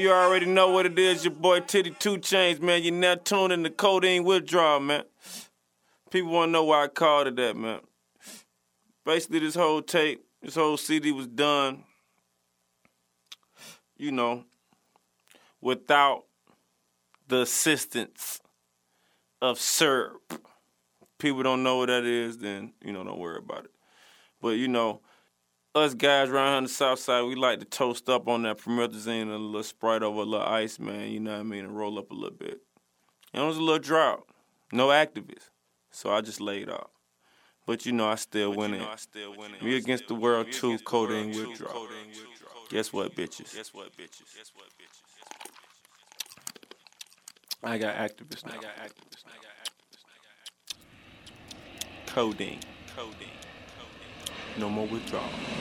you already know what it is. Your boy Titty Two Chains, man. You now tuned in the codeine withdrawal, man. People want to know why I called it that, man. Basically, this whole tape, this whole CD was done, you know, without the assistance of syrup. People don't know what that is, then, you know, don't worry about it. But, you know, us guys around here on the south side, we like to toast up on that promethazine and a little Sprite over a little ice, man, you know what I mean, and roll up a little bit. And it was a little drought. No Actavis. So I just laid off. But you know I still win it. Me against the world too, codeine withdrawal. Guess what, bitches? Guess what, bitches? Guess what, bitches? I got Actavis now. I got Actavis now. Codeine. Codeine. No more withdrawal.